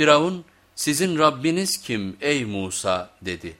Firavun sizin Rabbiniz kim ey Musa dedi.